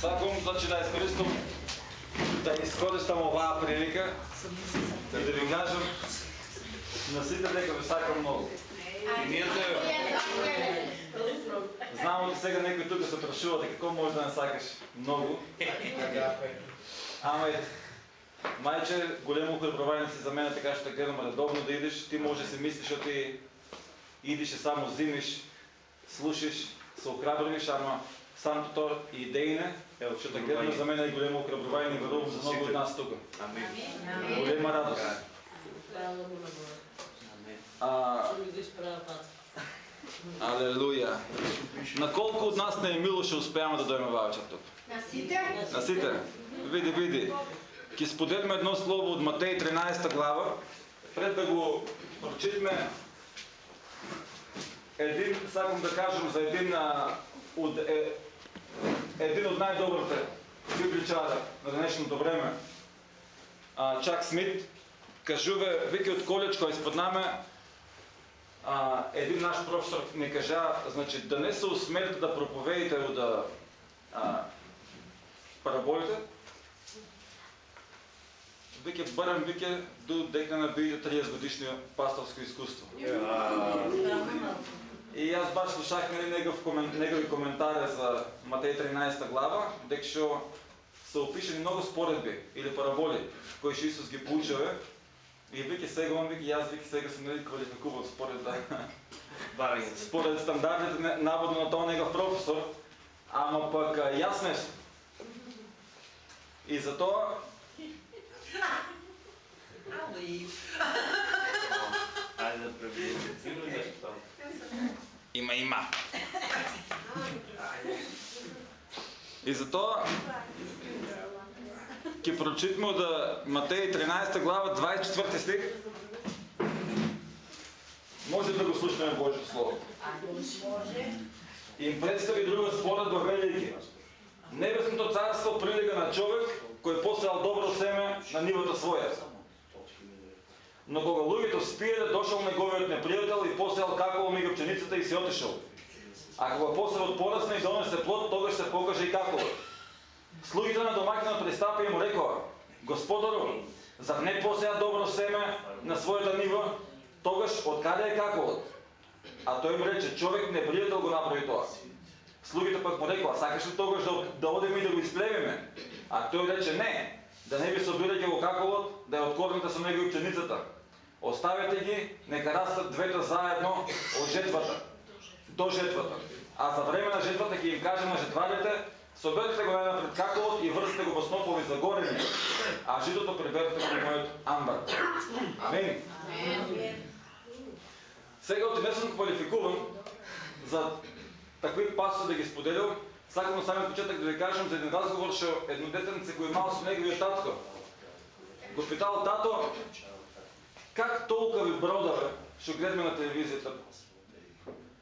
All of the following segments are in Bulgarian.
Сакам значи да изкористам да изкористам оваа прилика да ви кажам на сите дека ви сакам много. И ние те Знам дека сега некој тука се прашува дека како може да не сакаш много. Ама майче големо преброување си за мене така ще гледам редовно да идеш, ти може да си мислиш, че ти идиш и само зимиш, слушаш, се охрабриш, ама самото то идейне, ще да гледам за мен е големо охрабрување и верувам за много от нас тук. Амин. Голема радост. А, Алелуя. На колко от нас не е мило ще успеем да дойме вечер тук? На сите? На сите. Види, види. Ки споделим едно слово от Матей 13 глава. Пред да го прочитаме един, сакам да кажем за един а, от, е, един от най-добрите библичара на днешното време. А, Чак Смит кажува, вики от колечко изпод наме, а, един наш професор ми кажа, значи да не се усмелите да проповедите от а, параболите, веќе барам веќе до дека набиете 30 годишно пасторско изкуство. И аз баш слушах нали, негов комен, негови коментари за Матей 13 глава, дека што се опишени много споредби или параболи, кои што Исус ги поучаве. И веќе сега он веќе јас веќе сега сум нали квалификуван според да според стандартите не- наводно на този негов професор, ама пък а, јас не сум. И затоа Айде да преведем нещо там. Има има. И затоа ќе прочитаме од Матеј 13 глава 24 стих. Може да го слушаме Божието Слово. Им представи друга споредба велики. Небесното царство прилега на човек кој посеал добро семе на нивата своја. Но кога луѓето спиеле, дошол неговиот непријател и посеал каково меѓу пченицата и си отишел. А кога посевот порасне и донесе плод, тогаш се покаже и каково. Слугите на домакинот пристапи и му рекоа, Господару, зар не посеа добро семе на својата нива, тогаш откаде е каковот? А тој им рече, човек непријател го направи тоа. Слугите пак му рекоа, сакаш ли тогаш да, да одеме и да го изплевиме? А тој рече, не, да не ви собирајќи го каковот, да ја откормите со него и пченицата. Оставете ги, нека растат двете заедно од жетвата, до жетвата. А за време на жетвата ќе им кажем на жетварите, соберете го најнапред каковот и врзете го во снопови за горени, а житото приберете го во мојот амбар. Амин. Сега оти не сум квалификуван за такви пасови да ги споделям. Сакам на самиот почеток да ви кажам за един разговор што едно детенце го имал со неговиот татко. Го питал тато, как толкови бродове што гледаме на телевизијата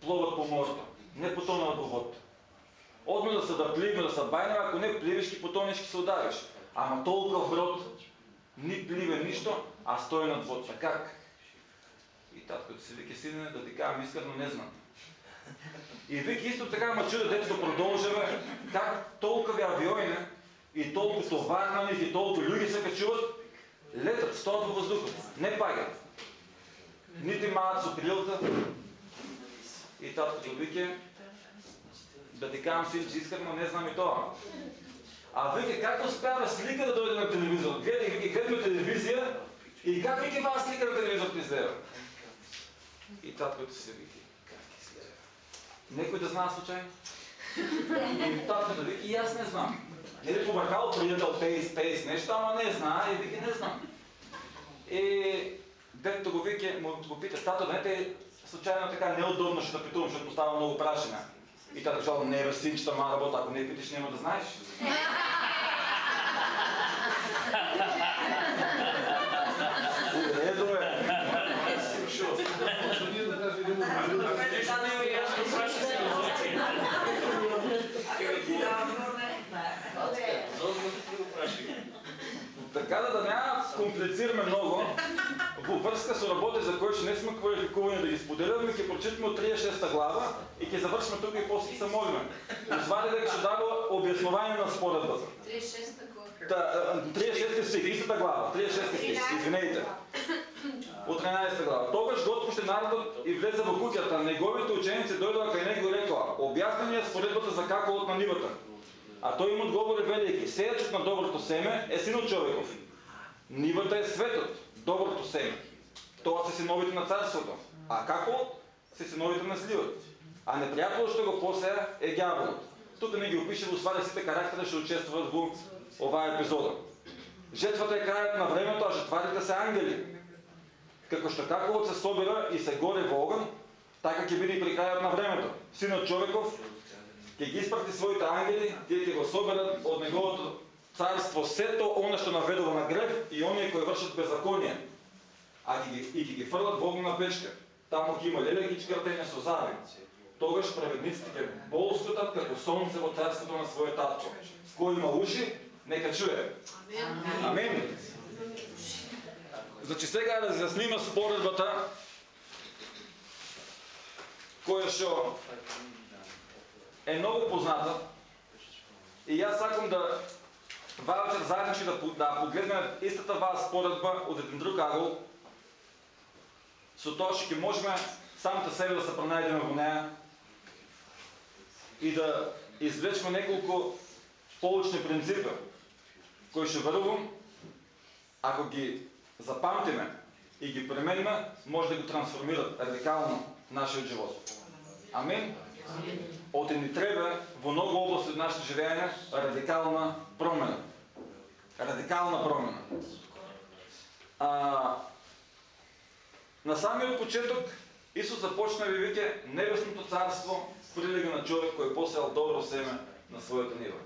пловат по морето, не потонуват во водата. Одме да се да пливме, да се бајнеме, ако не пливиш ки потонеш ки се удариш. Ама толков брод, ни пливе ништо, а стои над водата. Как? И таткото си вика, сине, да ти кажам искрено, не знам. И вика исто така ма чуда, дето продолжаме, как толкови авиони и толкова товар на них и толкова луѓе се качуват, летат, стоят во въздухот, не пагат. Нити маат со крилата. И таткото вика, да ти кажам синче, искрено, не знам и тоа. А вика, как успява слика да дойде на телевизор? Гледай, вика, гледаме телевизия и как вика вас слика на телевизор ти изгледа? И таткото си вика, как изгледа? Некој да знае случайно? И таткото вика, и аз не знам. Нели повърхал приятел тейс, тейс, нещо, ама не знае, и вика, не знам. И детето го вика, му го пита, тато, не случайно така неудобно ще да питувам, защото става много прашена. И тата казал, не бе, синчета, ма работа, ако не питаш, няма да знаеш. Уредо е. Така да, да няма комплицираме много, во врска со работи за кои ще не сме квалификувани да ги споделяме, ќе прочитаме от 36 глава и ќе завършим тук и после се молиме. Извади дека ще дава обяснување на споредбата. 36 глава. Та, а, 36 стих, истата глава, 36 стих, извинете. Од 13 глава. Тогаш го отпушти народот и влезе во куќата. Неговите ученици дојдоа кај него и рекоа: "Објасни ни ја споредбата за каколот на нивата." А тој им одговори велики: "Сејачот на доброто семе е синот човеков. Нивата е светот, доброто семе. Тоа се синовите на царството. А како се синовите на зливот? А непријателот што го посеа е ѓаволот. Тука не ги опише во сваде сите карактери што учествуваат во оваа епизода. Жетвата е крајот на времето, а жетварите се ангели. Како што каковот се собира и се горе во оган, така ќе биде и при крајот на времето. Синот човеков ќе ги испрати своите ангели, тие ќе го соберат од неговото царство сето она што наведува на грев и оние кои вршат беззаконие. А ќе ги, и ќе ги фрлат во огнена печка. Таму ќе има лелеки чкртење со зави. Тогаш праведниците ќе болствутат како сонце во царството на својот татко. Кој има уши, нека чуе. Амен. Значи сега да разјасниме споредбата која што е многу позната и јас сакам да ваа вечер заеднички да, да погледнеме истата ваа споредба од еден друг агол со тоа што можеме самите себе да се пронајдеме во неа и да извлечеме неколку поучни принципи кои што верувам ако ги запамтиме и ги премениме, може да го трансформират радикално нашиот живот. Амин. Оте ни треба во многу области од нашето живење радикална промена. Радикална промена. А, на самиот почеток Исус започна ви веќе небесното царство прилега на човек кој посеал добро семе на својата нива.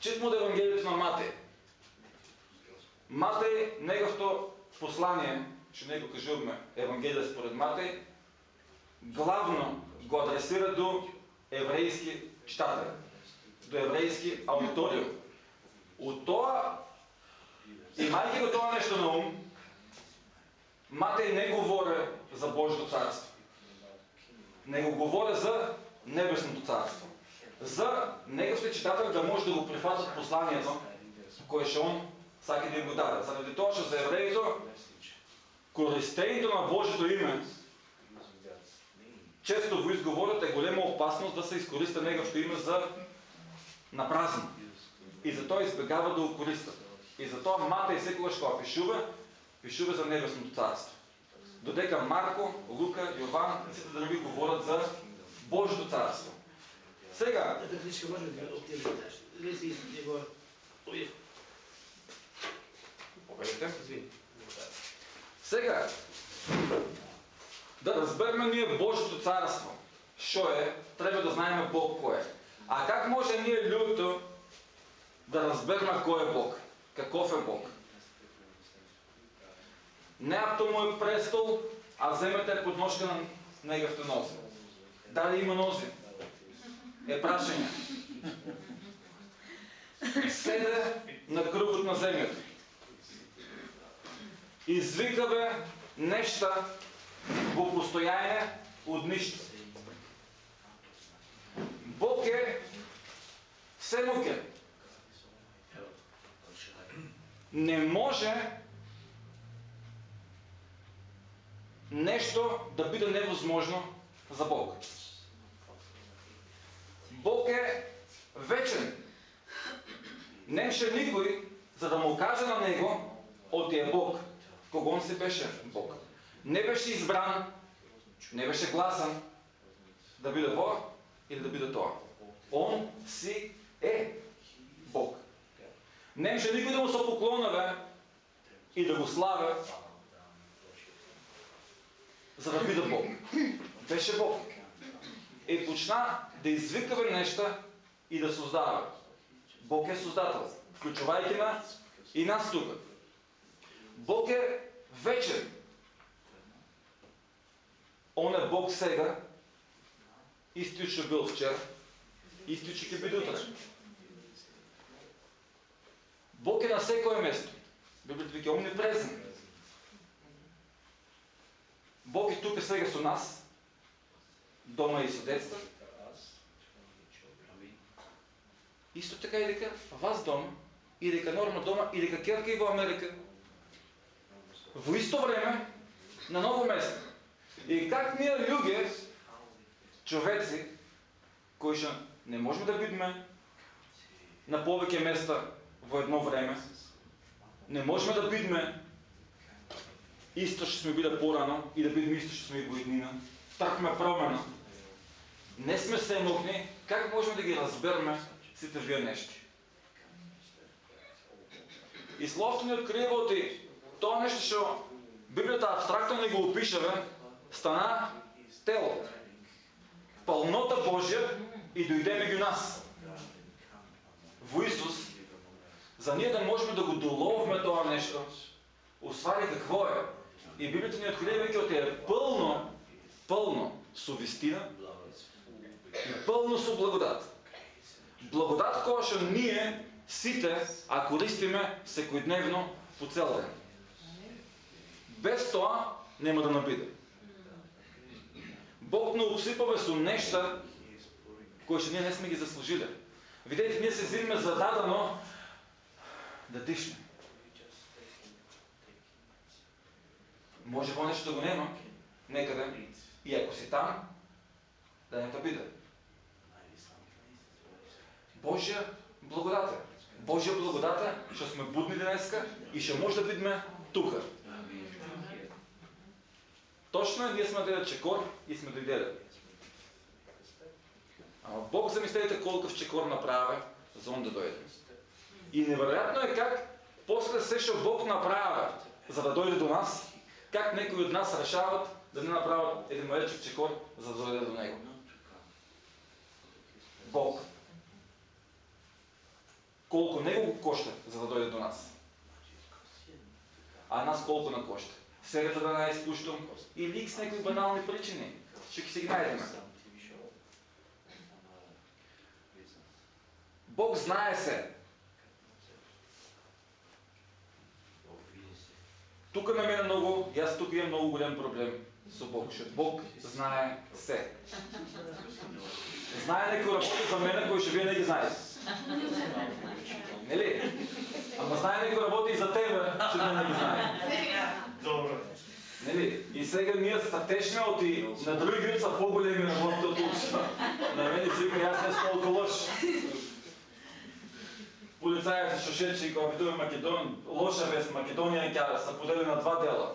Читмо од Евангелието на Матеј. Матеј, неговото послание, што него кажуваме Евангелие според Матеј, главно го адресира до еврејски читатели, до еврејски аудиториум. Од тоа, имајќи го тоа нешто на ум, Матеј не говори за Божјото царство. Него говори за небесното царство. За неговите читатели да може да го прифатат посланието, кое што он сака да го даде. Заради тоа што за евреите користењето на Божјото име често во изговорот е голема опасност да се искориста неговото име за напразно. И затоа избегава да го користат. И затоа Матеј секогаш кога пишува, пишува за небесното царство. Додека Марко, Лука, Јован и сите други говорат за Божјото царство. Сега. Сега, да разбереме ние Божјото царство, што е, треба да знаеме Бог кој е. А как може ние луѓето да разбереме кој е Бог? Каков е Бог? Не апто му е престол, а земете подножка на неговите нози. Дали има нози? Е прашање. Седе на крупот на земјата. Извикаве во постојање од ништо. Бог е всемоќен. Не може нешто да биде невозможно за Бог. Бог е вечен. Немше никој, за да му каже на него, оти е Бог, кого он си беше Бог. Не беше избран, не беше гласан да биде во или да биде тоа. Он си е Бог. Немше никој да му се поклонаве и да го славе, за да биде Бог. Беше Бог. И почна да извикава нешта и да создава. Бог е создател, вклучувајќи на и нас тука. Бог е вечен. Он е Бог сега, истиот што бил вчера, истиот што ќе биде утре. Бог е на секое место. Библијата вика омнипрезен. Бог е тука сега со нас, дома и со деца. Исто така и дека вас дома, и дека Норма дома, и дека Керка и во Америка, во исто време, на ново место. И как ние луѓе, човеци, кои што не можеме да бидеме на повеќе места во едно време, не можеме да бидеме исто што сме биле порано и да бидеме исто што сме и во еднина. Такме промена. Не сме семокни, как можеме да ги разбереме сите вие нешти? И Словото ни открива оти тоа нешто што Библијата абстрактно не го опишава, стана тело. Пълнота Божия и дойде меѓу нас. Во Исус, за ние да можем да го доловме тоа нешто, усвари какво е. И Библията ни открива веќе оти е пълно, пълно со вистина и пълно со благодат. Благодат која што ние сите, а користиме секојдневно по цел ден. Без тоа нема да набиде. Бог не обсипава со нешта кои ние не сме ги заслужили. Видете, ние се зимме зададено да дишне. Може во нешто го нема, некаде, и ако си там, да не те биде. Божия благодата. Божия благодата, што сме будни денеска и што може да видиме тука. Точно е, ние сме дойдели чекор и сме дойдели. Ама Бог замислете колков чекор направи, за он да дойде. И невероятно е как после все, що Бог направи, за да дойде до нас, как некои от нас решават да не направят един малечък чекор, за да дойде до Него. Бог. Колко Него го коща, за да дойде до нас. А нас колко на коща. Сега да не изпущам или с някои банални причини. Ще ги си найдем. Бог знае се. Тук на мен е много, и аз тук имам много голям проблем с Бог, защото Бог знае се. Знае некои работи за мен, кои ще вие не ги знаете. Нели? Ама знае некои работи и за тебе, че не ги знаете. Добро. Нели? И сега ние статечме от и на други град са по-големи работи от тук. На мен си вика, аз не съм толкова лош. Полицајите што шечи кога видува Македон, лоша вест, Македонија и Кјара са подели на два дела.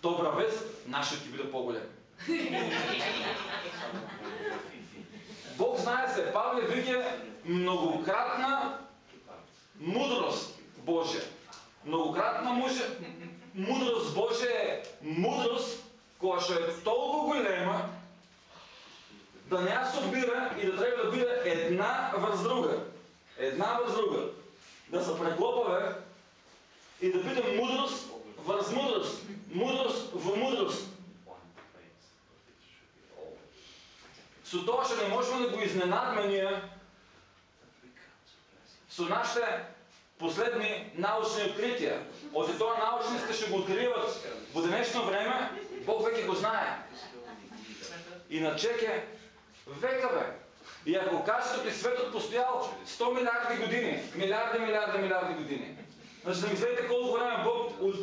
Добра вест, нашиот ќе биде поголем. Бог знае се, Павле виѓа многократна мудрост Божја. Многократна муже, мудрост Божја е мудрост која што е толку голема да не ја собира и да треба да биде една врз друга. Една врз друга. Да се преклопаве и да биде мудрост врз мудрост. Мудрост во мудрост. Со тоа што не можеме да го изненадме ние со нашите последни научни открития. Оти тоа научниците ще го откриват во денешно време, Бог веќе го знае. И на чеке векаве. И ако кажете, че светът постоял 100 милиарди години, милиарди, милиарди, милиарди години. Значи да мислете колко време Бог от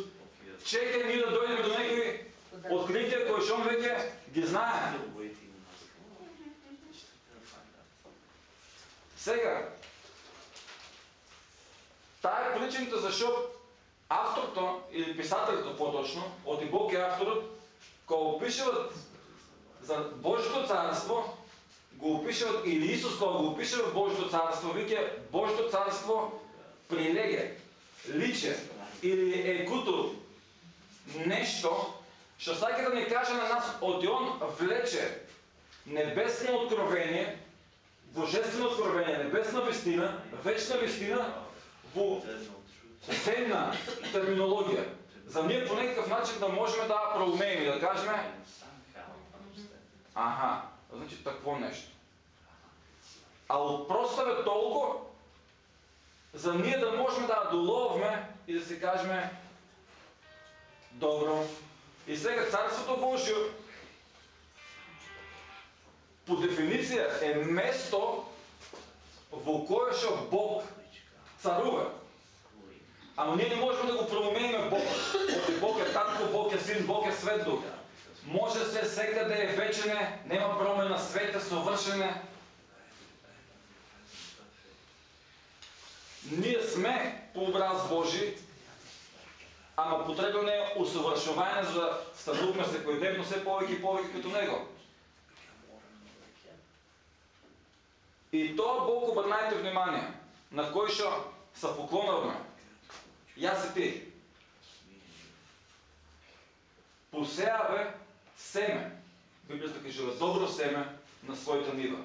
чека ние да дойдем до някакви открития, кои шон веќе ги знае. Сега, тая е причината защо авторто или писателето по-точно, от и Бог е авторът, кога опишуват за Божието царство, го опишуват, или Исус кога го опишува Божието царство, вика Божието царство прилеге, личе или е куто нещо, що сака да ни каже на нас, от он влече небесно откровение, божествено откровение, небесна вестина, вечна вестина во земна терминология. За ние по някакъв начин да можем да проумеем и да кажем Аха, значи такво нещо. А от проставе толкова, за ние да можем да доловме и да си кажем Добро. И сега Царството Божие по дефиниция е место кој што Бог царува. Ама ние не можеме да го промениме Бог. Оти Бог е татко, Бог е син, Бог е свет дух. Може се сега да е вечене, нема промена, свет е совршене. Ние сме по образ Божи, ама потребно е усъвършование, за да стануваме секојдневно все повеќе и повеќе като Него. И тоа Бог обърнайте внимание, на кој што се поклонавме. Јас и ти. Посеяве семе. Библията кажува добро семе на своята нива.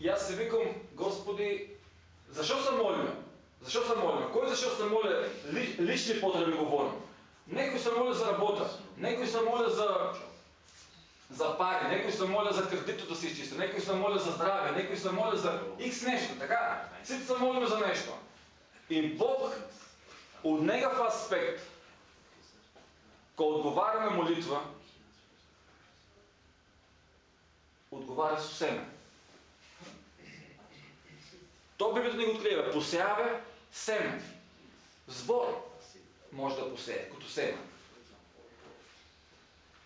И аз се викам, Господи, защо се молиме? Защо се молиме? Кой защо се моля? Ли, лични потреби говорим. Некои се моля за работа, некои се моля за за пари, некои се моля за кредито да се изчисти, некои се моля за здраве, некои се моля за икс нещо, така? Всички се молиме за нещо. И Бог от негов аспект, кога отговаря на молитва, отговаря с семе. То Библията ни го открива. Посяве семе. Збор може да посее, като семе.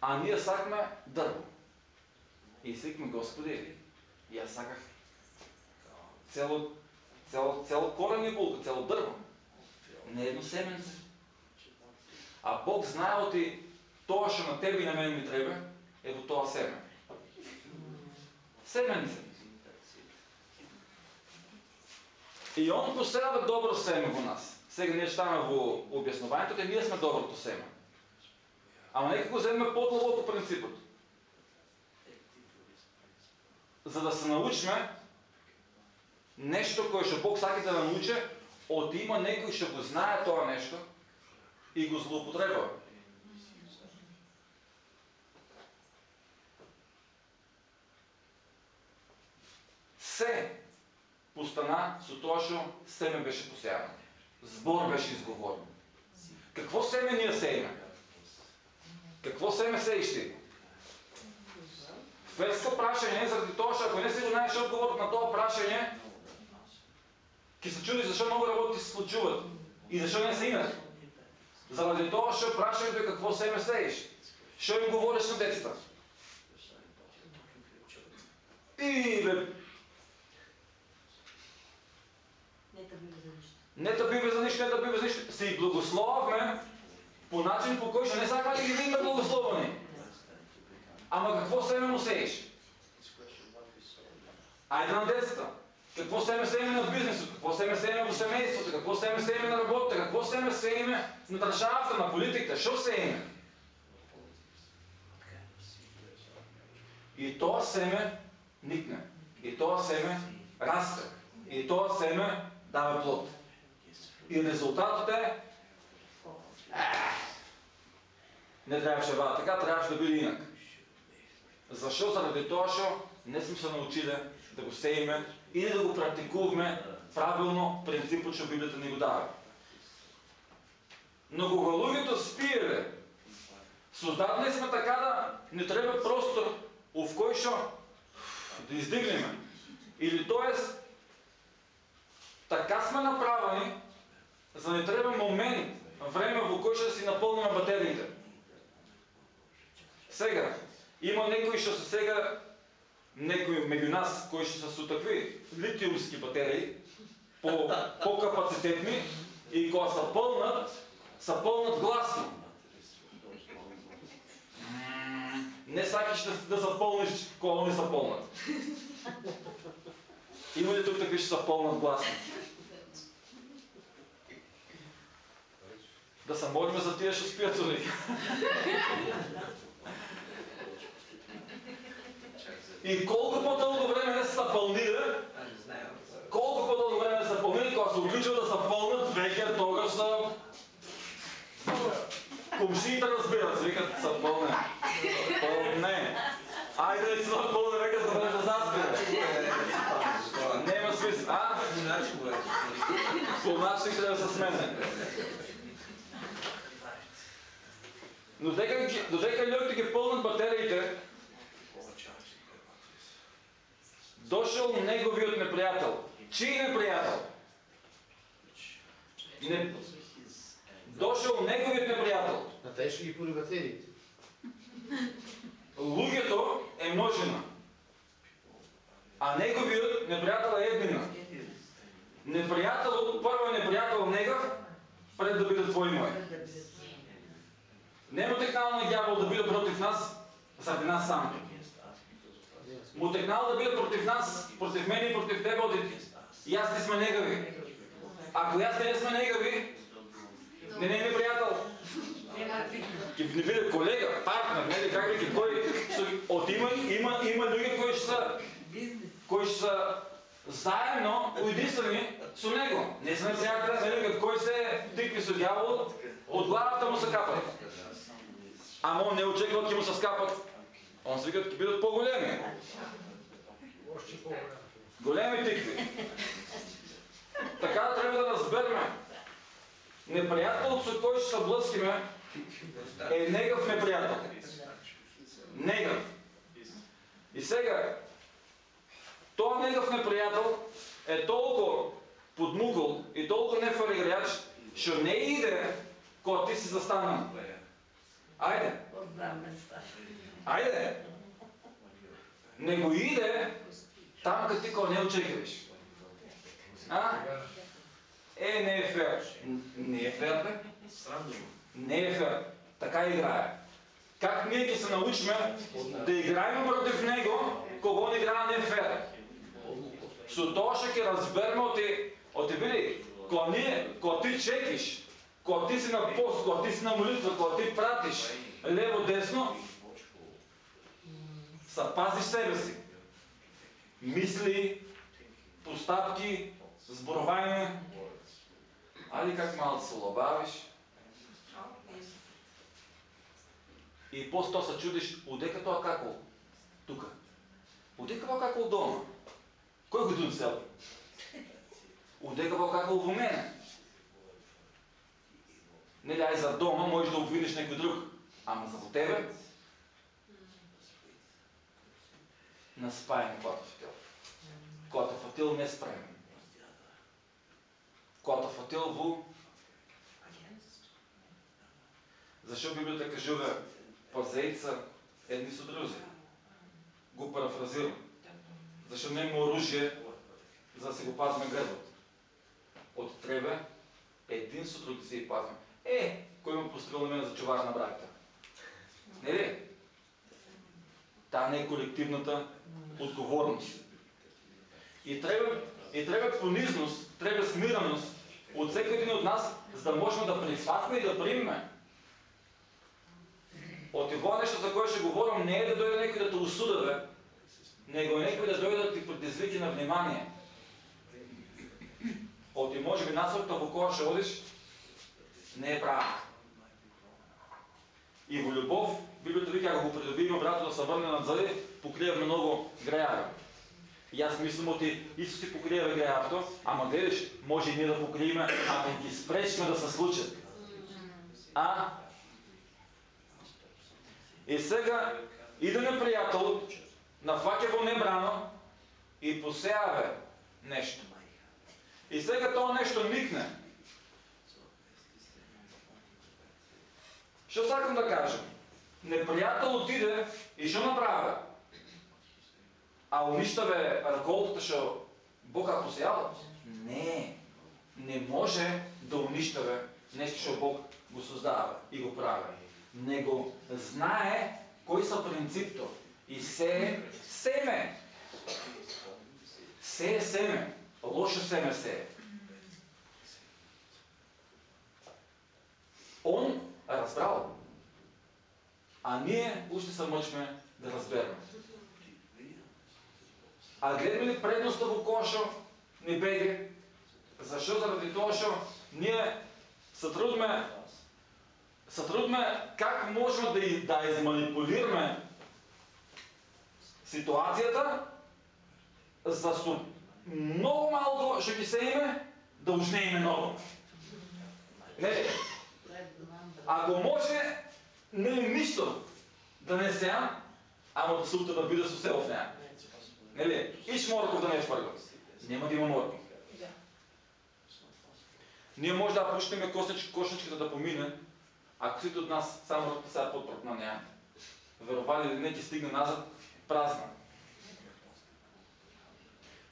А ние сакме дърво. И свикме, Господи, и аз саках цяло, цяло, цяло корен и булка, цяло дърво. Не едно семенце. А Бог знае оти тоа што на тебе и на мене ми треба, е во тоа семе. Семенце. И Он посеява добро семе во нас. Сега ние ставаме во обяснувањето, ние сме доброто семе. Ама нека го вземем по-длабоко принципът. За да се научиме нещо, кое ще Бог сака да научи, от има некои ще го знае това нещо и го злоупотреба. Се постана со тоа што семе беше посеяно. Збор беше изговорен. Какво семе ние сееме? Какво семе сеиш ти? Ферска прашање, заради тоа што ако не си знаеш одговор на тоа прашање, ќе се чуди защо много работи се случуват и защо не се имат. Заради тоа што прашањето е какво семе сеиш. Што им говориш на децата? И бе, Не те биде за нищо. не биве за нищо, не биве за нищо. Се благословавме по начин, по който не сакаме да ги видиме благословени. Ама какво семе му сееш? Айде на децата. Какво семе сееме на бизнеса? Какво семе сееме в семейството? Какво семе сееме на работата? Какво семе сееме на държавата, на политиката? Що сееме? И това семе никне. И това семе расте. И това семе дава плод. И резултатът е не трябваше да бъде така, трябваше да бъде инак. Защо? Заради това, що не сме се научили да го сееме и да го практикуваме правилно принципът, че Библията ни го дава. Но кога луѓето спиеле, создадени сме така да не трябва простор в кој што да издигнеме. Или тоест, така сме направени, за да не трябва момент, време во што да си напълниме батериите. Сега, има некои што се сега, некои меѓу нас, кои што се со такви литиумски батерии, по, по-капацитетни, и кога се пълнат, се пълнат гласно. Не сакаш да, да запълниш, кога не се пълнат. Има ли тук такви, ще се пълнат гласно? Да се молиме за тия, што спият них. И колко по-дълго време не се напълнира, колко по-дълго време не се напълнира, когато се отлича да се пълнат, веќе тогаш са... Комшиите разбират, викат са пълне. Пълне. Айде да си напълне века, за да може да заспи. Нема смисъл. А? По начин трябва да се смене. Но дека, ги- додека луѓето ги пълнат батериите, Дошъл неговият неприятел. Чий неприятел? Не... Дошъл неговият неприятел. На те ще ги порибатерите. Луѓето е множина. А неговият неприятел е еднина. Неприятел, първо е неприятел негав, пред да биде твой мой. Не му текнал на дявол да биде против нас, заради нас сам. Му текнал да биде против нас, против мен и против тебе, одите. И аз не сме негави. Ако аз не сме негави, не е неприятел. Ке не биде колега, партнер, не как веќе кој со од има има има луѓе кои што са кои што са заедно уединствени со него. Не сме пријатели, нели кад кој се тикви со дјавол, од главата му се капат. Ама он не очекува ќе му се скапат. Он се вика ќе бидат по-големи. Големи тикви. Така да трябва да разбереме. Неприятел со кој ще се блъскиме е негав неприятел. Негав. И сега, този негав неприятел е толкова подмугъл и толкова нефариграч, що не иде, когато ти си застанал. Айде, айде. Не го иде там, като ти кога не очекваш. А? Е, не е фер. Не е фер, бе. Не е фер. Така играе. Как ние ќе се научиме да играем против него, кого не играе не фер? Со тоа ще ќе разбереме оти, оти види, кога ние, кога ти чекиш, кога ти си на пост, кога ти си на молитва, кога ти пратиш лево-десно, запазиш себе си. Мисли, постапки, зборување, али как малко се лобавиш, И после то се чудиш, одека тоа какол? Тука. Одека тоа какол дома? Кој го донесел? Одека тоа какол во мене? Нели, ај за дома можеш да обвиниш некој друг, ама за тебе? На спајане којата фатил. Којата фатил не спремен. Којата фатил во... Зашо Библията кажува пазейца едни со друзи? Го парафразирам. Зашо нема оружие за да се го пазме грбот. От требе един со други се и пазме. Е, кој ме пострел на мене за чувар на браката? Не ли? Та не е колективната отговорност. И треба, и треба понизност, треба смираност от всеки един от нас, за да можем да присватме и да примеме. От това нещо, за което ще говорим, не е да дойде някой да те осуда, бе, него е някой да дойде да ти предизвики на внимание. От и може би насокта во која ще одиш, не е правилно. И во любов, Библията вика, ако го придобием обратно да се върне назад, покриваме много греяви. И аз мислим оти, Исус ти покрива греявто, ама гледаш, може и ние да покриеме, ако ги спречме да се случат. А? И сега, иден приятел, нафаке во небрано и посеяве нещо. И сега то нещо микне. Що сакам да кажем? Неприятел отиде и што направи? А уништаве реколтата што Бог ја посеял? Не. Не може да уништаве нещо што Бог го создава и го прави. Него знае кои са принципто и се семе. Се е семе. Лошо семе се е. Он разбрал. А ние още се мъчме да разберем. А гледаме ли предността во кошо не беге? Защо? Заради тоа што ние се трудме се трудме как можем да, да изманипулираме ситуацията, за много малко ще ги се име, да ужнееме много. Не, ако може, не е нищо да не сеям, ама да се да биде со се в нея. Нели? Иш морков да не е хвърля. Няма да има морков. Да. Ние може да пуснем кошничката да помине, ако всеки от нас само ръката сега под протна няма. Веровали ли не ти стигне назад празна.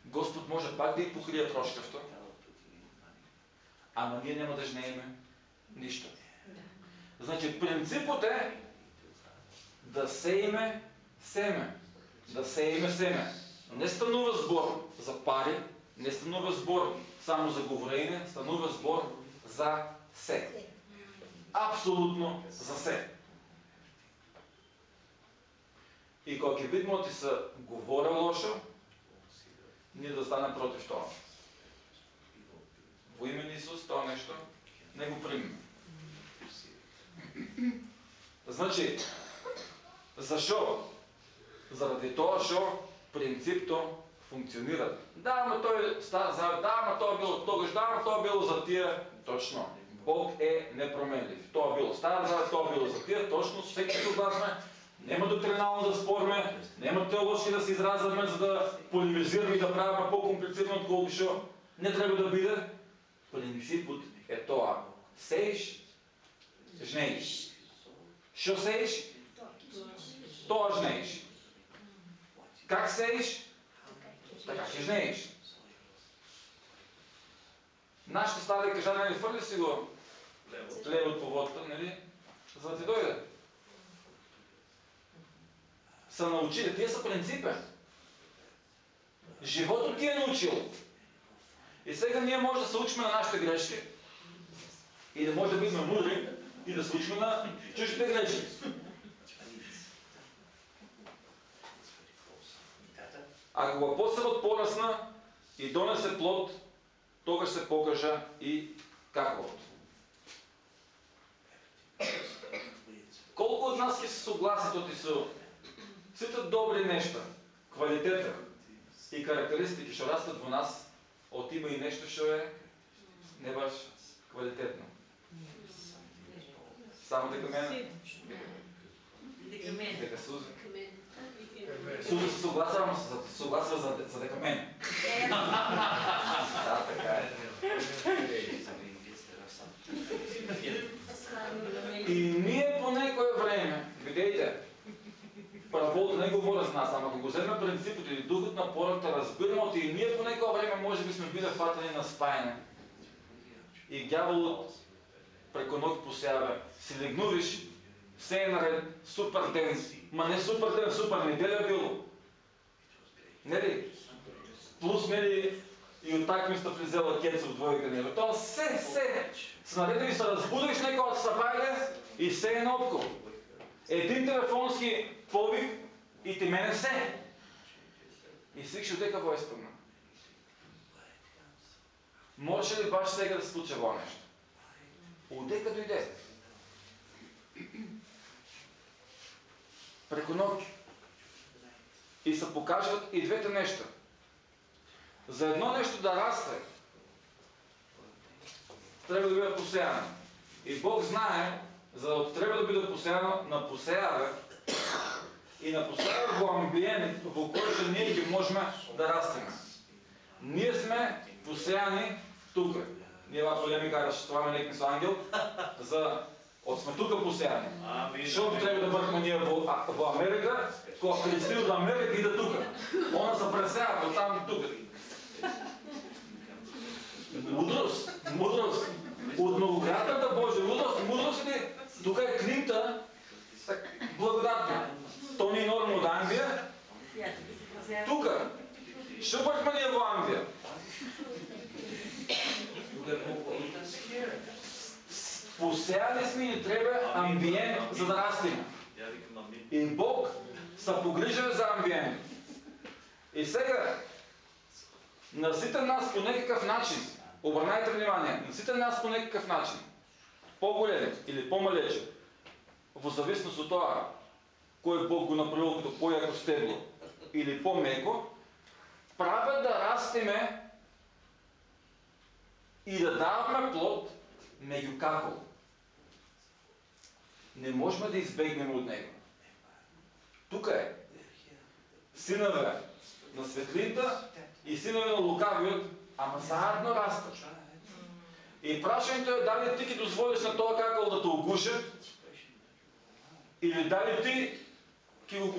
Господ може пак да и покрие трошкавто, ама ние няма да жнееме нищо. Значи принципът е да сееме семе. Да сееме семе. Не станува сбор за пари, не станува сбор само за говорене, станува сбор за се. Абсолютно за се. И кога ќе видимо ти се говоря лошо, ние да станем против това. Во име на Исус това нещо не го примем. Значи, защо? Заради това, що принципто функционира. Да, ама той стар завет, да, ама той е било тогаш, да, ама той е било за тия. Точно. Бог е непроменлив. Той е било стар завет, той е било за тия. Точно всеки от нас сме. Няма доктринално да спорме, няма теологски да се изразваме, за да полемизираме и да правим по-комплицирано, отколко що не трябва да биде. Принципът е това. Сееш, жнееш. Що сееш? Това жнееш. Как сееш? Така ще жнееш. Нашите стари кажа, нали, фърли си го лево от поводата, нали, за да ти дойде. Са научили, тия са принципи. Живото ти е научил. И сега ние може да се учим на нашите грешки и да може да бъдем мудри и да се учим на чуждите грешки. Ако го посевът порасна и донесе плод, тогаш се покажа и каквото. Колко от нас ке се съгласят от Ису? Сите добри неща, квалитета и характеристики ще растат в нас, от има и нещо ще е не баш квалитетно. Само дека мене, Дека мене. дека Сузи. Сузи се съгласва, ама се съгласва за, за дека мене. Да, така е. И ние по некое време, видейте, правото не говоря с нас, ама ако го вземе принципът или духът на пората, разбираме от и ние по некое време може би сме били хватани на спаяне. И дяволът преко ноги посява. Си легнувиш, все е наред, супер ден. Ма не супер ден, супер неделя било. Не ли? Плюс мели и от так ми сте влизела кеца в двойка него. То се, се. С наредили се разбудиш некоя от събрание и се е нопко. Един телефонски повик и ти мене се. И свикш от дека во. Може ли баш сега да се случи нещо? Отдека дойде? Преко ноги. И се покажат и двете неща. За едно нещо да расте, трябва да бъде посеяно. И Бог знае, за да трябва да бъде посеяно на посеяве и на посеяве во амбиент, во който ние ги можем да растеме. Ние сме посеяни тук. Ние вас големи караш, това ме лекне с ангел, за от сме тук посеяни. Защото трябва да бъдем ние в, а, в Америка, кога Христи от Америка иде тук. Она се пресява от там тук. Мудрост, мудрост. От многократната Божия мудрост, мудрост ли? Тук е Клинта, благодатна. Тони Норм от Англия, Я ти се прозява. тук. Що бъдем ние в Англия? Посеяли сме и трябва амбиент, за да растем. И Бог се погрижа за амбиент. И сега, насита нас по някакъв начин, обърнайте внимание, насита нас по някакъв начин, по-голем или по-малече, в зависимост от това, кой Бог го направил като по-яко стебло или по-меко, правят да растеме и да даваме плод меюкако. Не можем да избегнем от него. Тук е. Синове, на светлинта и синове на лукавиот, ама заедно растат. И прашањето е дали ти ги дозволиш на тоа какол да те огуше, или дали ти го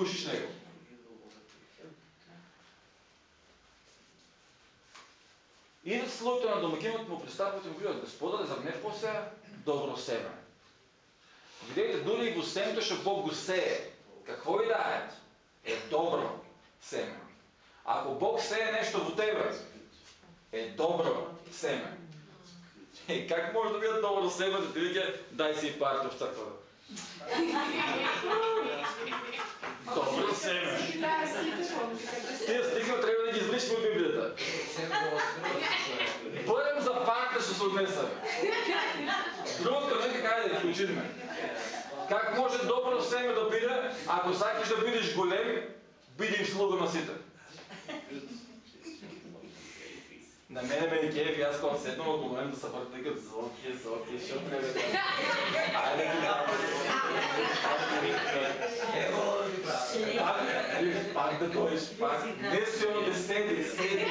него. Идат слугите на домакинот му пристапват и му кажат, Господаре, зар не посея добро семе? Видите, дури и го семето, што Бог го сее. Какво и да е? Е добро семе. Ако Бог сее нещо во тебе, е добро семе. Е, как може да биде добро семе да ти вика, дай си и парта в църквата? Добро семе. Да излишим от Библията. Бъдем за парта ще се отнесаме. Другото нека каже да учиме. Как може добро семе да биде, ако сакаш да бидеш голем, биди им слуга на сите. На мене ме е кеф и аз когато седнам, ако момент да се въртикат зоки, зоки, ще не бе. Айде ги Пак, пак да дойдеш, пак. Не силно да седи, седи.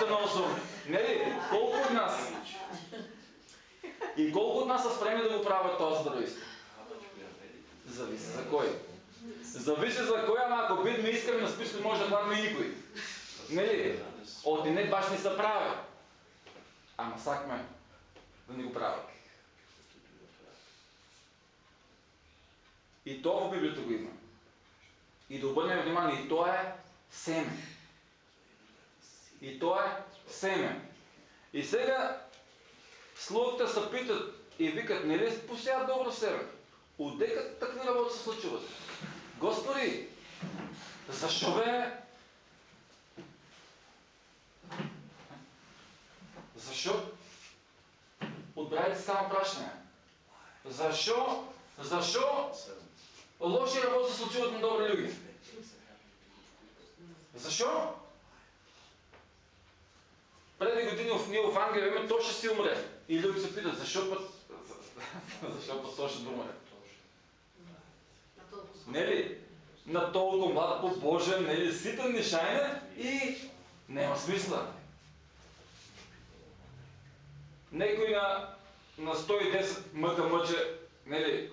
Те носам. Не ли? Колко от нас? И колко от нас са спремни да го правят този здравист? Зависи за кой. Зависи за кой, ама ако бидме искрени на списък, може да и никой. Не ли? От и не баш не са прави. Ама сакме да ни го правят. И то в Библията го има. И да обърнем внимание, и то е семе. И то е семе. И сега слугите се питат и викат, не ли посеят добро семе? Отдека такви работи се случват? Господи, защо бе? Защо? Отбравите само прашане. Защо? Защо лоши работи се случват на добри люди? Защо? Преди години в ние в Англия имаме, то ще си умре. И люди се питат, защо път, защо път то ще умре? Не ли? На толкова млад по Божия, не ли? Ситен не шайне и няма смисла. Некой на, на 110 мъка мъче, нели,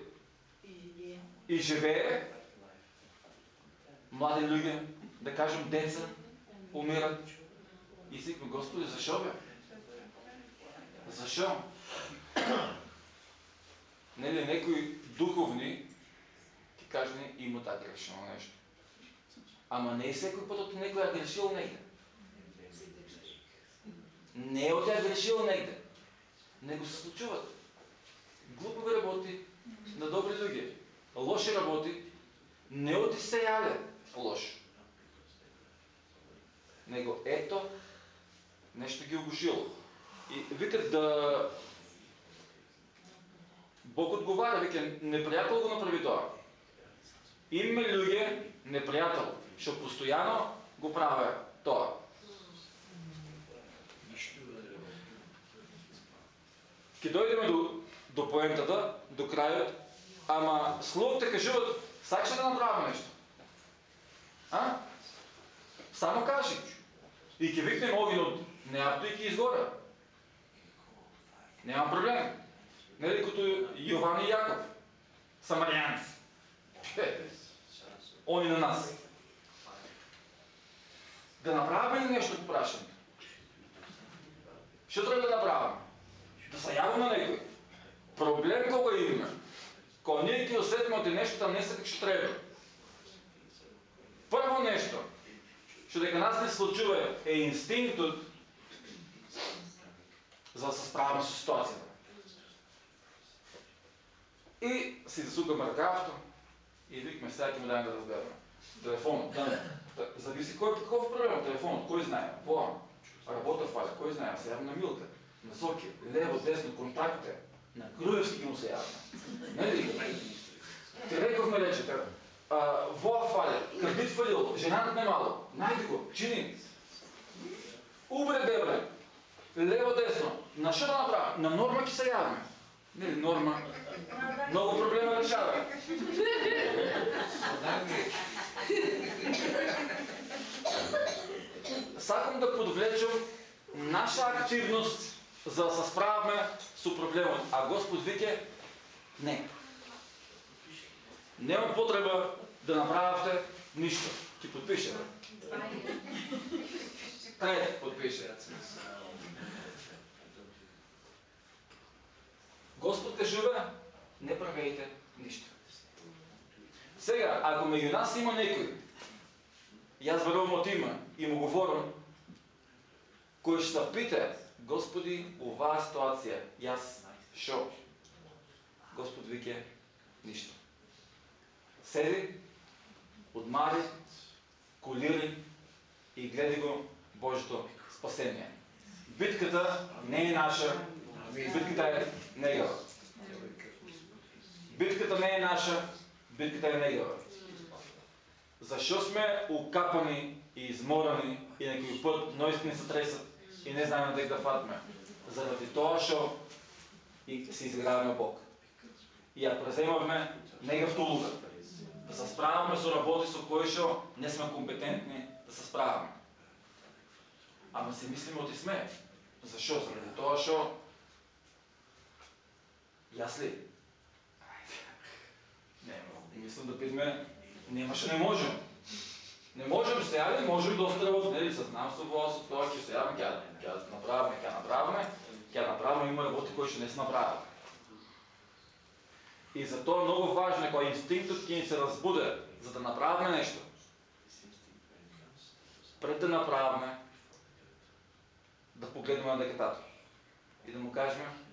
и живее, млади люди, да кажем деца, умират. И си Господи, защо бе? Защо? Нели, некои духовни ти каже, има така грешно нещо. Ама не е всеки път от некой е грешил негде. Не е от тя грешил негде. Него се случват. Глупави работи на добри люди. Лоши работи не от изсеяле лошо. Него ето нещо ги огушило. И викат да... Бог отговаря, вика, неприятел го направи това. Има люди, неприятел, що постоянно го правя това. Ке дойдеме до, до поентата, до краят, ама слугите кажуват, сакаш ли да направим нещо? А? Само кажи. И ке викнем огън от и ке изгоря. Няма проблем. Нали като Йован и Яков. Самарянци. Е, Они на нас. Да направим ли нещо по прашането? Що трябва да направим? Да се явим на некој. Проблем кога имаме. Кога ние ги усетиме от нещо, там не се како што треба. Първо нещо, што дека нас не случува е инстинктот за да се справим с ситуацията. И си засукаме ръкавто и викаме, сега ќе му даем да разберем. Телефон, да, зависи кой е какъв проблем. Телефон, кой знае? Вола, работа фаза, кой знае? Сега на Милка, на Соки, лево, десно, контакте, на Груевски му се явно. Нали? Ти рековме рече, вола фаля, кредит фалил, жената не мало, найди го, чини. Убре дебре, лево, десно, на що да направим? На норма ки се яваме. Нели, норма. Много проблема решава. сакам да подвлечам наша активност за да се справяме с проблемот. А Господ вика, не. Нема потреба да направите нищо. Ти подпише. бе. Трет подпише. Господ кажува, не правейте нищо. Сега, ако меѓу нас има некој, и аз верувам от има и му говорам, кој ще се пита, Господи, оваа ситуација, јас шо? Господ вике, нищо. Седи, одмари, колири и гледай го Божето спасение. Битката не е наша, битката е негова. Битката не е наша, битката е негова. Защо сме укапани и изморани и некој път нојсти не се тресат и не знаеме дека фатме? Заради тоа што и се изиграваме Бог. И ја преземавме негавта улога. Да се справяме со работи со кои што не сме компетентни да се справяме. Ама си мислиме оти сме. Зашо? Заради тоа што Јас ли? Не, мислам да питме, немаше, не можем. Не можем сега ли, можем доста работи, нели, съзнам се власт от това, че сега ќе ќе направиме, ќе направиме, ќе направиме, има работи, кои ще не се направят. И затоа е много важно, кога инстинктът ни се разбуде, за да направиме нещо. Пред да направиме, да погледнем на дека тато. И да му кажем,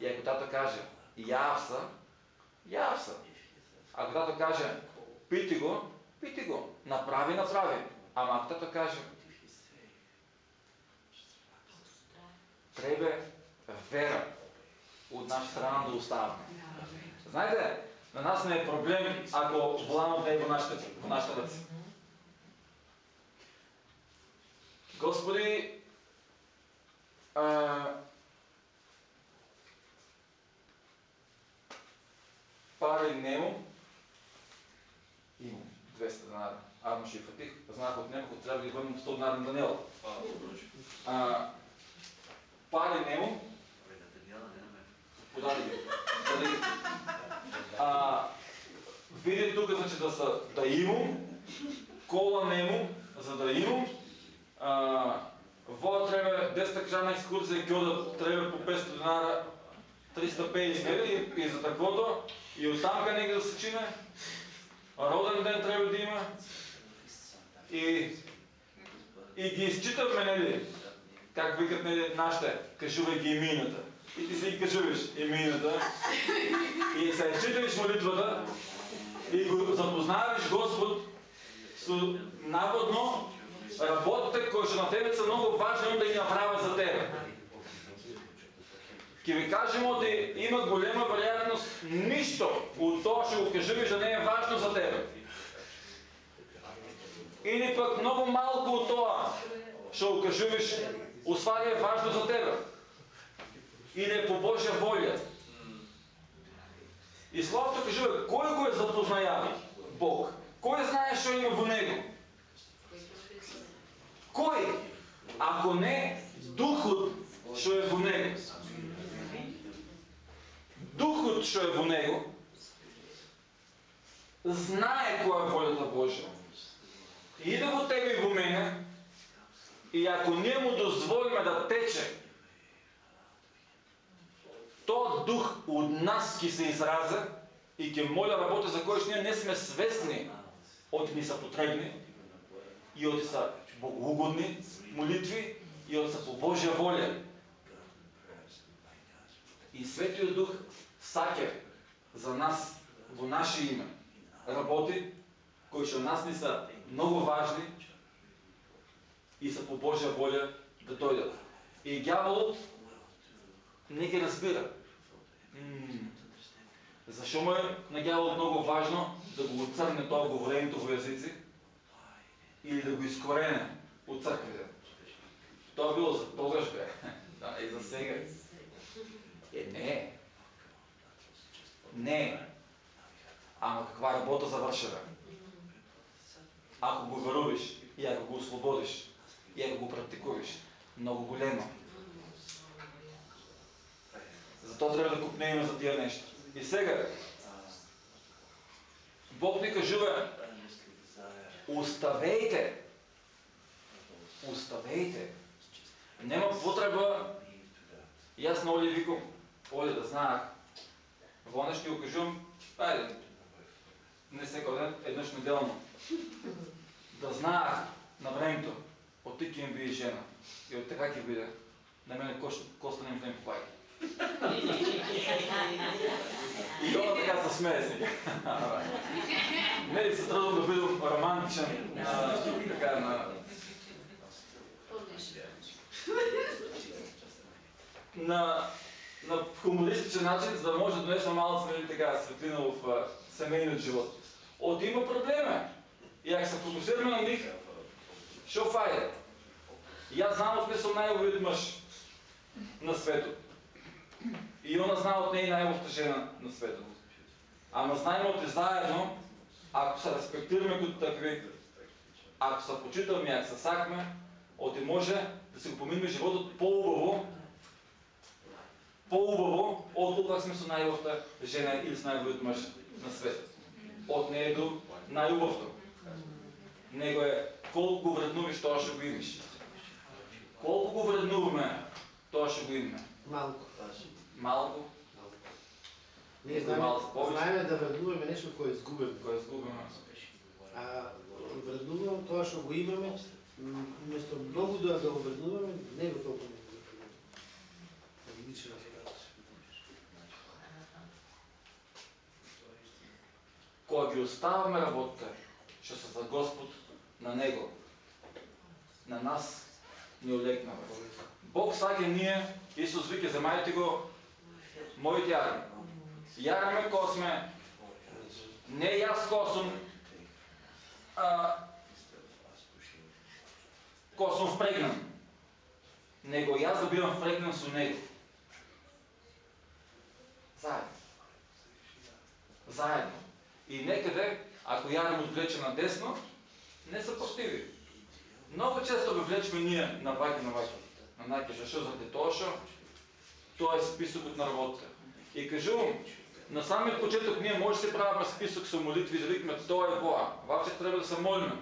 и ако тато каже, яв са, яв са. Ако тато каже, пити го, пити го. Направи, направи. Ама ако тато каже, треба вера от наша страна да оставаме. Знаете, на нас не е проблем, ако воланът не е в нашите, в. Господи, а, пари нему, имам 200 денара. Арно ще фатих, знаех от него, трябва да ги върнем 100 денара на Даниела. А, пари нему, подаде ги. А, види тук, значи да са да имам, кола нему, за да имам, а, вода трябва 10 кажа на екскурзия, кьода трябва по 500 денара, 350 и, и за таквото, и оттам къде да се чине, роден ден трябва да има, и, и ги изчитаме, нали, как викат нали, нашите, кажувай ги имината. И ти си ги кажуваш имината, и се изчиташ молитвата, и го запознаваш Господ с наводно работите, кои ще на тебе са много важни да ги направят за тебе. Ке ви кажем, да има голема вероятност нищо от това ще го кажеш да не е важно за тебе. Или пък много малко от това ще го кажеш, освен е важно за тебе. Или е по Божия воля. И Словото кажува, кой го е запознаявал? Бог. Кой знае, що има в него? Кой? Ако не Духот, що е во него. Духот, що е во него, знае која е волята Божия. Иде во тебе и во мене, и ако ние му дозволиме да тече, то дух от нас ки се израза и ке моля работа за кој ние не сме свестни, оти ни са потребни и оти са богоугодни молитви и оти са по Божja воля. И Светиот Дух саке за нас во наше име работи кои што нас ни са много важни и са по Божja воля да дојдат. И дяволот не ги разбира. Защо му е на дявол много важно да го отцърне това говорението в езици или да го изкорене от църквите? То е било за тогаш бе, да, и за сега. Е, не. Не. Ама каква работа завършена? ако го веруваш и ако го освободиш и ако го практикуваш. Много големо. Зато трябва да купнеем за тия неща. И сега, Бог ни кажува, оставейте, оставейте. Нема потреба, и аз на Оли викам, Да знаех, Вона ще го кажам, айде, не всеки ден, еднъж неделно. Да знаех на времето, от ти ки им бие жена. И от така ки биде. На мене коста не ми попаги. И Йона така се смее си. Не се трудно да бъдем романтичен на, така, на, на, на хумористичен начин, за да може да донесем малко нали, така, светлина в а, семейният живот. От има проблеми. И ако се фокусираме на них, ще файде. И аз знам от съм най-убит мъж на свето. И она знае от нея най-ловта жена на света. Ама знаем от заедно, ако се респектираме като такви, ако се почитаме, ако се сакме, от и може да си го поминаме живота по-убаво, по-убаво, от това сме с най-ловта жена или с най-убит мъж на света. От нея до най-убавто. Него е колко го вреднуваш, то ще го имаш. Колко го вреднуваме, то ще го имаме. Малко. Малко, Ние знаем, знаем да вреднуваме нещо, кое изгубим. кое изгубиме. А вреднувам това, що го имаме, вместо много да, да го вреднуваме, не го толкова да. Логично Кога ги оставаме работата, ще са за Господ на Него. На нас ни олекнава. Бог саке ние, Исус вика, замайте го, моите яри. Яраме ко сме, не аз ко съм, а, ко съм впрегнан. Него и аз да бивам впрегнан с Него. Заедно. Заедно. И некъде, ако ярем отвлече на десно, не са противи. Много често го влечме ние на ваки на ваки. На найки, защо заради това, що той е списъкът на работата. И кажувам, на самият почеток ние може да се правим списък с молитви, да викаме, той е Бога. Обаче трябва да се молим.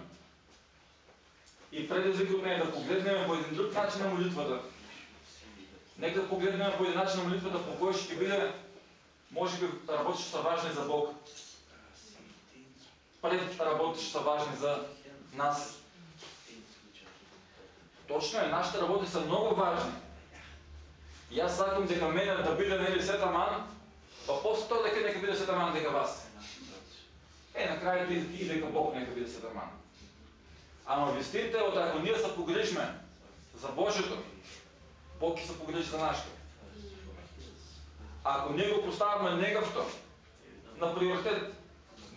И предизвикваме е да погледнем по един друг начин на молитвата. Нека да погледнем по един начин на молитвата, по който ще биде, може би работещи са важни за Бог. Пред работещи са важни за нас. Точно е, нашите работи са много важни. И аз сакам дека мене да биде нели сетаман, па после тоа дека нека биде сетаман дека вас. Е, на крајот и, дека Бог нека биде сетаман. Ама вистините од ако ние се погрешме за Божето, Бог се погреши за нашето. Ако ние го поставяме негавто на приоритет,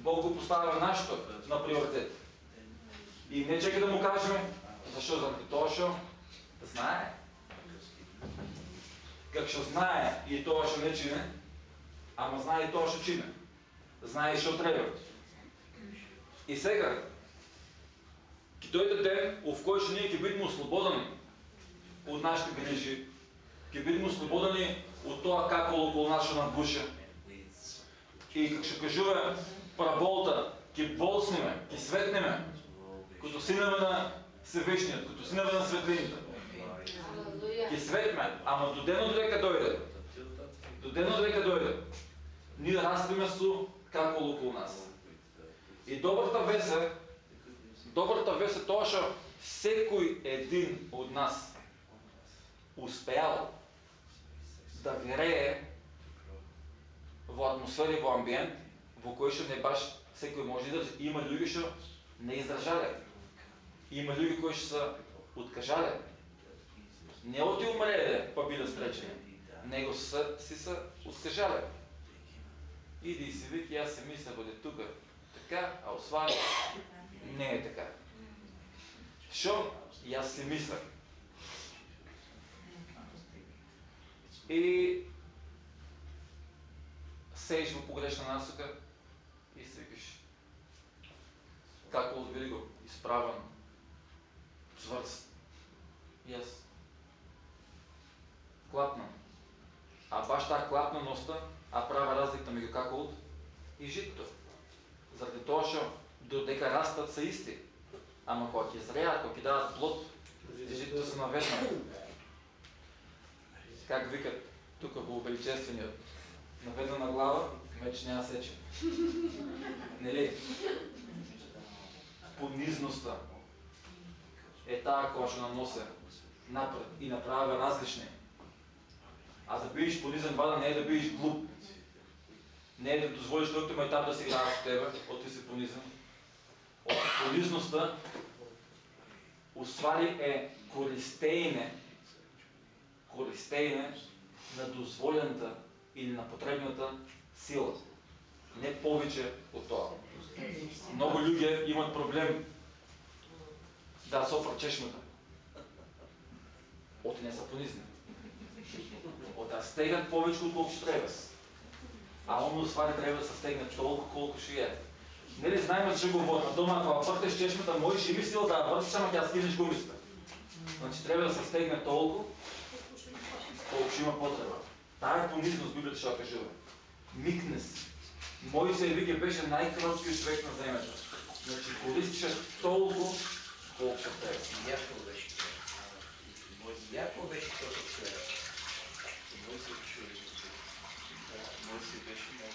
Бог го поставя нашето на приоритет. И не чека да му кажем, защо заради тоа што знае. Как што знае и тоа што не чине, ама знае и тоа што чине. Знае и што треба. И сега, ќе дојде ден в кој што ние ќе бидеме ослободени од нашите грижи, ќе бидеме ослободени од тоа како околу нас што нам буша. И как што кажува параболта, ќе болсниме, ќе светнеме, като синове на Всевишният, като синове на светлините. Ќе светме, ама до денот дека дојде, до денот дека дојде, ние растеме со како околу нас. И добрата вест е, добрата вест е тоа што секој един од нас успеал да вирее во атмосфери, во амбиент, во кој што не баш секој може да издржи. Има луѓе што не издржале. Има луѓе кои што се откажале. Не оти умреле, па биле спречени. Него са, си се откажале. Иди и си вики, аз си мисля, бъде тука така, а осваja не е така. Шо? И аз си мисля. И сееш в погрешна насока и викаш. како види го изправен, цврст. И аз клапна. А баш таа клапнаноста, а права разлика меѓу каколот и житото. Заради тоа што додека растат се исти. Ама кога ќе зреат, кога ќе дадат плод, житото се наведна. Как викат тука во Величествениот, наведена глава, меч няма сече. Нели? Понизноста е таа која што наносе напред и направя различни. А да бидеш понизен вада не е да бидеш глуп. Не е да дозволиш и там да се играе с тебе, от ти си понизен. От понизността уствари е користејне, користејне на дозволената или на потребната сила. Не повече от тоа. Много луѓе имат проблем да се опрат чешмата. Оти не са понизни. От да стегнат повече отколко ще треба. А он свари трябва да се стегнат толкова колко ще е. Не ли знаем, че говорим, дома ако въртеш чешмата, можеш и мислил да въртиш, ама тя скинеш гумиста. Значи трябва да се стегне толкова, колко ще има потреба. Тая е понизност Библията ще кажува. Микнес. Моисей вике беше най-кроткият човек на земята. Значи користише толкова, колко ще трябва. Яков беше човек. Яков беше този човек. Моисей чули. Моисей беше много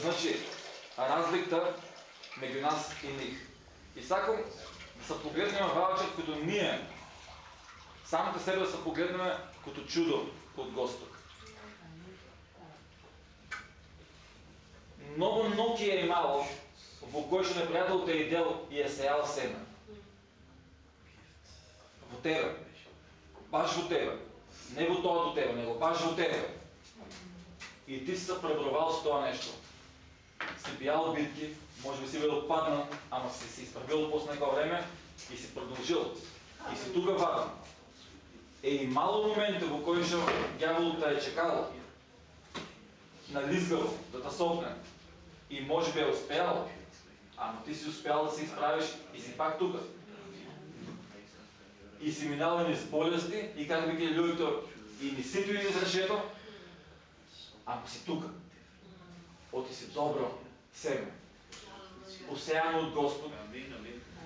Значи, разликата меѓу нас и них. И сакам да се погледнем валче като ние, самите себе да се погледнем като чудо от Господ. Много ноки е имало, во кој што непријател те е дел и е сеял семе. Во тебе. Баш во тебе. Не во тоа до тебе, него баш во тебе. И ти си се пребровал с това нещо. Си биял битки, може би си бил паднал, ама си се изправил после време и си продължил. И си тука вадан. Е имало моменти, во кои што дяволот е чекал, нализгал да те сопне. И може би е успял, ама ти си успял да се изправиш и си пак тука. И си минал низ болести и как вики луѓето и ни сито и изрешето, ама си тука. Оти си добро семе. Посеяно от Господ,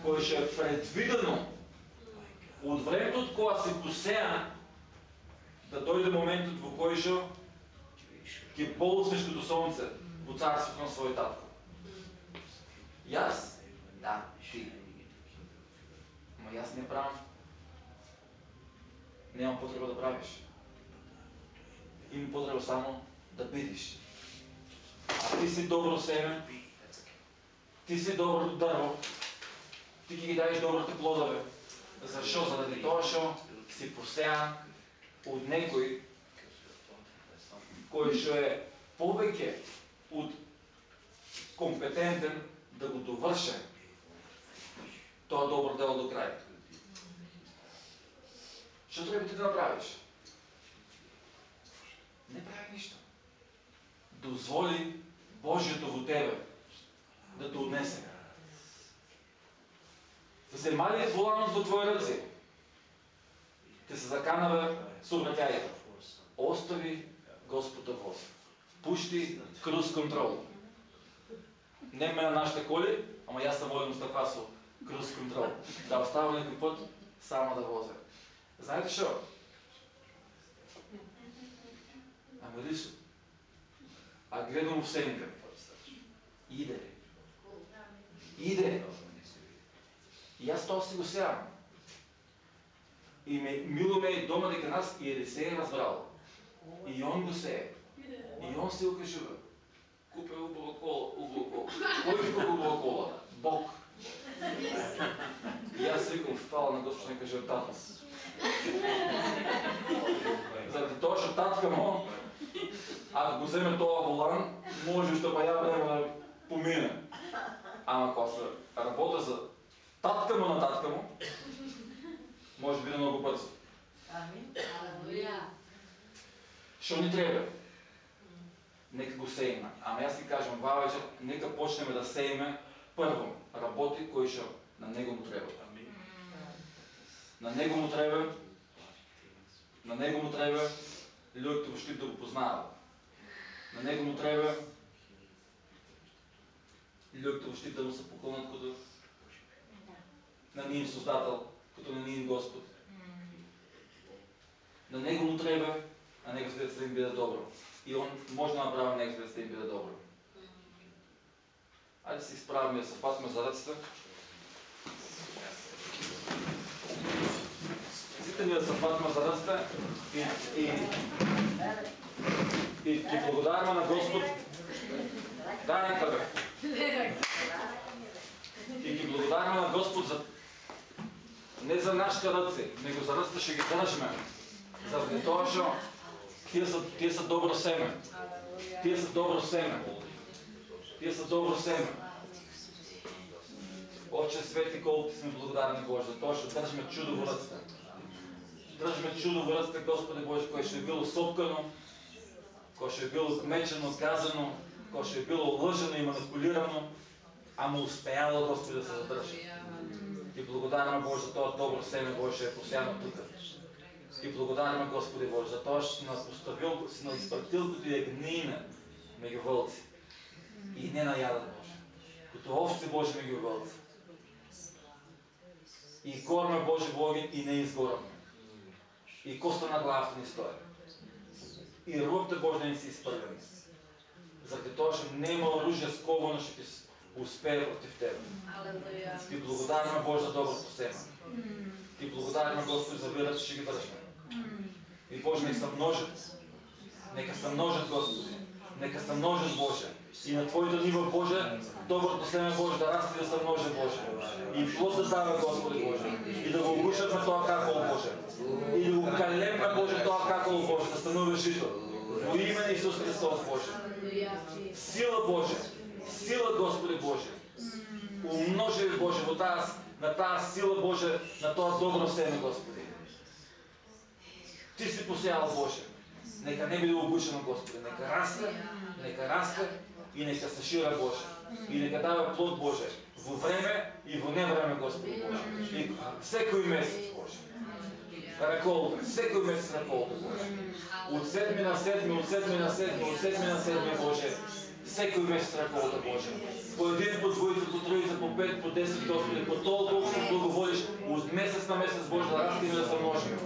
кое ще е предвидено от времето, от кога си посеян, да дойде моментът, кој што ќе ползваш като сонце во царството на свој татко. Јас? Да, ти. Ма јас не правам. Немам потреба да правиш. Имам потреба само да бидиш. А ти си добро семе, ти си добро дрво, ти ги дадеш добрите плодове. Зашо? Заради тоа што си посеян од некој кој што е повеќе од компетентен да го доврше тоа добро дело до крај. Што треба ти да направиш? Не прави ништо. Дозволи Божието во тебе да те однесе. Земали воланот во твои ръце. Те се заканаве со враќајата. Остави Господа воз. Пушти круз контрол. Не ме на нашите коли, ама јас съм воден стъпа со круз контрол. Да оставам некој път само да возя. Знаете што? Ама лисо. А гледам в сенка. Иде. Иде. И аз тоа си го сеам. И ме, мило ме е дома дека нас и Елисей е разбрал. И он го сее. И он се го кажува. Купе убава кола, убава кола. Кој ви купа убава кола? Бог. И аз викам, фала на Господ, не кажа тата. Заради тоа што татка му, ако го вземе тоа волан, може што па ја време да помине. Ама кога се работа за татка му на татка му, може би да много бързо. Амин. Що ни треба? нека го сееме. Ама аз ви кажам, ова вечер, нека почнеме да сееме прво работи кои што на него му треба. Амин. На него му треба, на него му треба луѓето во Штип да го познаат. На него му треба луѓето во Штип да му се поклонат като на нин Создател, като на нин Господ. На него му треба, а нека се да им биде добро. И он може да направи нека да се им биде добро. Айде се изправиме, да се фатиме за ръцете. Сите ни да се фатиме за ръцете и, и, и ти благодариме на Господ. Дай на тебе. И ти благодариме на Господ за не за нашите ръце, него за ръцете ще ги дръжме. Заради тоа што тие са, тие са добро семе. Тие са добро семе. Тие са добро семе. Отче Свети, колко ти сме благодарни Боже, за тоа што држиме чудо во ръцете. Држиме чудо во ръцете, Господи Боже, кое што е било сопкано, кое што е било кмечено, казано, кое што е било лъжено и манипулирано, ама успеяло, Господи, да се задржи. Ти благодариме Боже за тоа добро семе Боже е посеяно тука. Ти благодариме Господи Боже за што си нас поставил, си нас изпратил като е гнина меѓу вълци. И не најадат Боже. Като овци Боже меѓу вълци. И корме Боже во огин и не изгораме. И коста на главата ни стои. И рубте Боже не си изпървени. Заради тоа што нема оружие сковано што ќе успее против Тебе. Ти благодариме Боже за доброто семе. Ти благодариме Господи за вирата, ще ги дръжме. И Боже, нека се множат. Нека се множат, Господи. Нека се множат, Боже. И на Твоите нива, Боже, доброто семе, Боже, да расте да се множи, Боже. И плод да дава, Господи, Боже. И да го огушат на това каколо, Боже. И да го калемме, Боже, това каколо, Боже, да станува жито. Во име на Исус Христос, Боже. Сила, Боже. Сила, Господи, Боже. Умножи, Боже, во таа, на таа сила, Боже, на тоа добро семе, Господи. Ти си посеял, Боже. Нека не биде обучено, Господи. Нека расте, нека расте и нека се шира, Боже. И нека дава плод, Боже. Во време и во невреме, Господи Боже. И секој месец, Боже. Реколта, секој месец реколта, Боже. От седми на седми, от седми на седми, от седми на седми, Боже. Секој месец реколта, Боже. По един, по двоица, по троица, по пет, по десет, Господи, по толкова благоволиш, от месец на месец, Боже, да растем и да се множим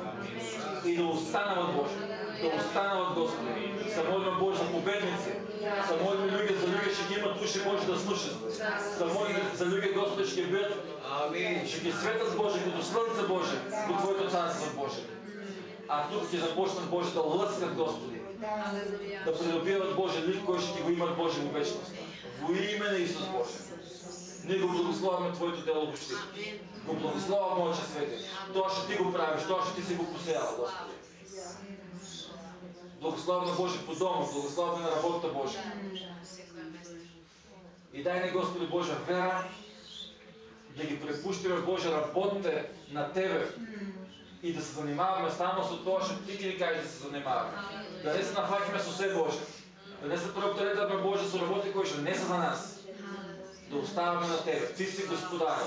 и да останават Боже. Да останават Господи. Се молим Боже за победници. Се молим луѓе за луѓе ще ги имат души Боже да слушат. Се молим за луѓе Господи ще Амин. ще ги светат Боже като слънце Боже до Твоето царство Боже. А тук ще започнат Боже да лъскат Господи. Да придобиват Боже лик, кой ще ти го имат Боже в вечност. Во име на Исус Боже. Ние го благословяме Твоето дело въобще. Го благословяме, Отче Свети. Тоа ще Ти го правиш, тоа ще Ти си го посеял, Господи. Благословяме Боже по дома, благословяме на работата Боже. И дай ни, Господи Боже, вера, да ги препущаме, Боже, работите на Тебе и да се занимаваме само с това, що Ти ги кажеш да се занимаваме. Да не се нафакиме с усе Боже. Да не се преоптеретаме Боже с работи, кои ще не са за нас. Да оставаме на Тебе. Ти си Господар.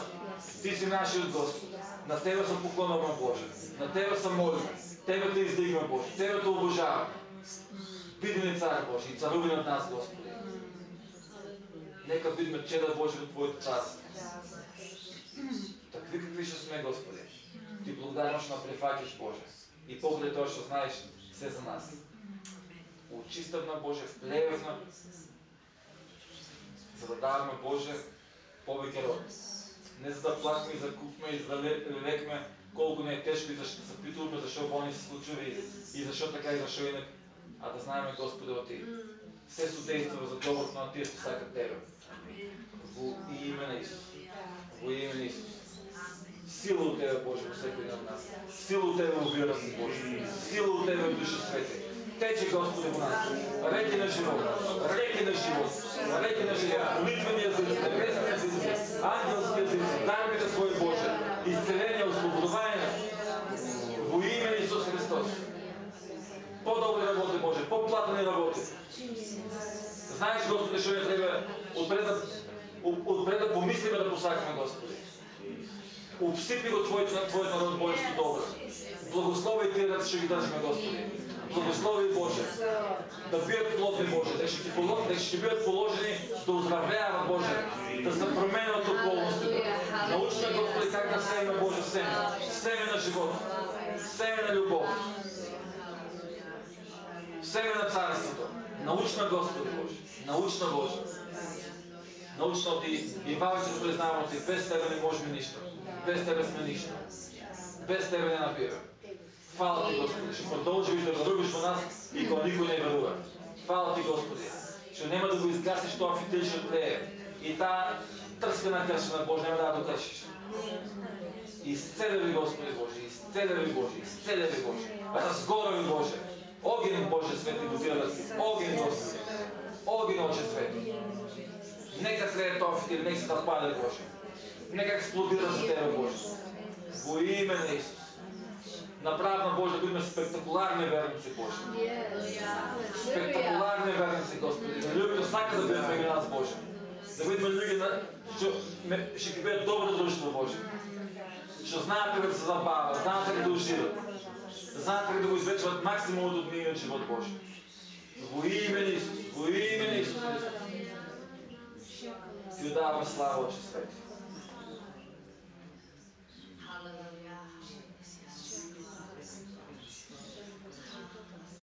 Ти си нашият Господ. На Тебе се поклонваме, Боже. На Тебе се молим. Тебе те издигаме, Боже. Тебе те обожаваме. Биди ни цар Боже и царуви над нас, Господи. Нека бидме чеда Боже от Твоето царство. Такви какви ще сме, Господи. Ти благодарим, що напрефакиш, Боже. И поглед тоа, що знаеш все за нас. Очиставна, Боже, вплевна, за да даваме, Боже, повеќе род. Не за да плакме и за купме и за да лекме колко не е тежко и защо се питуваме, защо болни се случва и, и защо така и защо инак, а да знаеме Господи от Ти. Все судейства за доброто на тия, що сакат Тебе. Во име на Исус. Во име на Исус. Сила от Тебе, Боже, всеки на нас. Сила от Тебе обира Си Боже. Сила от Тебе душа свети. Тече, Господи, по нас. Реки на живот. Реки на живот. Реки на живот. Молитвения език, небесния ангелския ангелски език. Дарбите Твои, Боже. Изцеление, освобождаване. Во име на Исус Христос. По-добре работи, Боже. По-платни работи. Знаеш, Господи, що е Тебе отпред да помислиме да посакаме, Господи. Обсипи го Твоето, Твоето народ Божество добро. Благослови Ти да ще ги държиме, Господи. Благослови Боже. Да бият плодни Боже, да ще, ти, да ще бидат положени да оздравява Боже, да се променят околностите. Научме, Господи, как да семеме Боже семе. Семе на живот. Семе на любов. Семе на царството. Научна Господи Боже. Научна Боже. Научна от и, и валите признавам без Тебе не можем нищо. Без Тебе сме нищо. Без Тебе не набира. Хвала Ти, Господи, ще продължиш да вървиш во нас и кога никой не верува. Хвала Ти, Господи, че няма да го изгасиш това фитил ще тлее. И та тръскана кръща на Божия няма да я докъшиш. Изцеля ви, Господи Боже, изцеля ви, Боже, изцеля ви, Боже. Разгора ви, Боже. Огън, Боже, свети, дозира си. Огън, Господи. Огън, Отче, свети. Нека тлее този фитил, нека се да паде, Боже. Нека експлодира за Тебе, Боже. Во име на Исус. Направо на Боже, да бъдем спектакуларни верници, Боже. Спектакуларни верници, Господи. Да любите всяка да бъдем при нас, Боже. Да бъдем люди, ще ги бъдат добро дружество, Боже. Ще знаят как да се забавят, знаят как да уживат. Знаят как да го извлечват максимумът от миналия живот, Боже. Во име на Исус, во име на Исус. Ти отдаваме слава, Отче Свети.